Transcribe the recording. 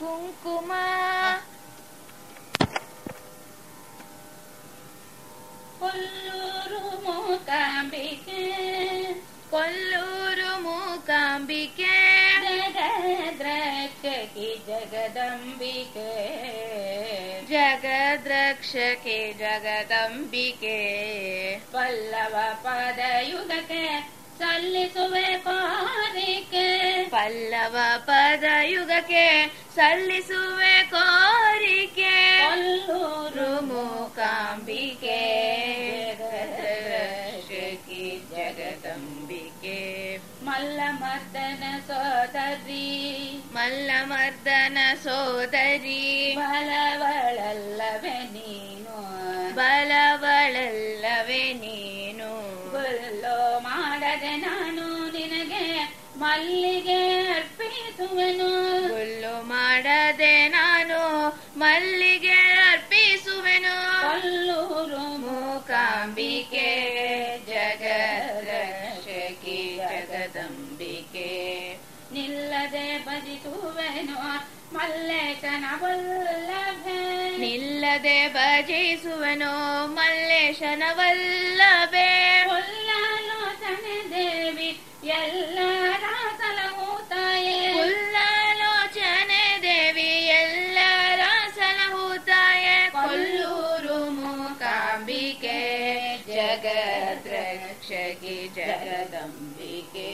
ಕುಂಕುಮ. ಕೊಲ್ಲೂರು ಮೂಕಾಂಬಿಕೆ. ಕೊಲ್ಲೂರು ಮೂಕಾಂಬಿಕೆ. ಜಗದ್ರಕ್ಷಕಿ ಜಗದಂಬಿಕೆ. ಜಗದ್ರಕ್ಷಕಿ ಜಗದಂಬಿಕೆ. ಪಲ್ಲವ ಪದಯುಗಕ್ಕೆ ಸಲ್ಲಿಸುವೆ ಪಾರಿಕೆ. ಪಲ್ಲವ ಪದಯುಗಕ್ಕೆ ಸಲ್ಲಿಸುವೆ ಕೋರಿಕೆ. ಅಲ್ಲೂರು ಮೂಕಾಂಬಿಕೆ. ಶಕಿ ಜಗದಂಬಿಕೆ. ಮಲ್ಲಮರ್ದನ ಸೋದರಿ. ಮಲ್ಲಮರ್ದನ ಸೋದರಿ. ಬಲವಳಲ್ಲವೆ ನೀನು. ಬಲವಳಲ್ಲವೆ ನೀನು. ಮಾಡದೆ ನಾನು ನಿನಗೆ ಮಲ್ಲಿಗೆ ಅರ್ಪಿಸುವೆನು. ಮೂಕಾಂಬಿಕೆ ಜಗದ್ರಕ್ಷಕಿ ಜಗದಂಬಿಕೆ. ನಿಲ್ಲದೆ ಭಜಿಸುವೆನು ಮಲ್ಲೇಶನ ವಲ್ಲಭೆ. ನಿಲ್ಲದೆ ಭಜಿಸುವೆನು ಮಲ್ಲೇಶನ ವಲ್ಲಭೆ. ಕೊಲ್ಲಲೋಚನೆ ದೇವಿ ಎಲ್ಲರ ಸಲಹೂತಾಯೇ ಉಲ್ಲಾಲೋಚನೆ ದೇವಿ ಎಲ್ಲರ ಸಲಹುತ್ತಾಯೆ ಕೊಲ್ಲೂರು ಮೂಕಾಂಬಿಕೆ जगद्रक्षकि जगदम्बिके।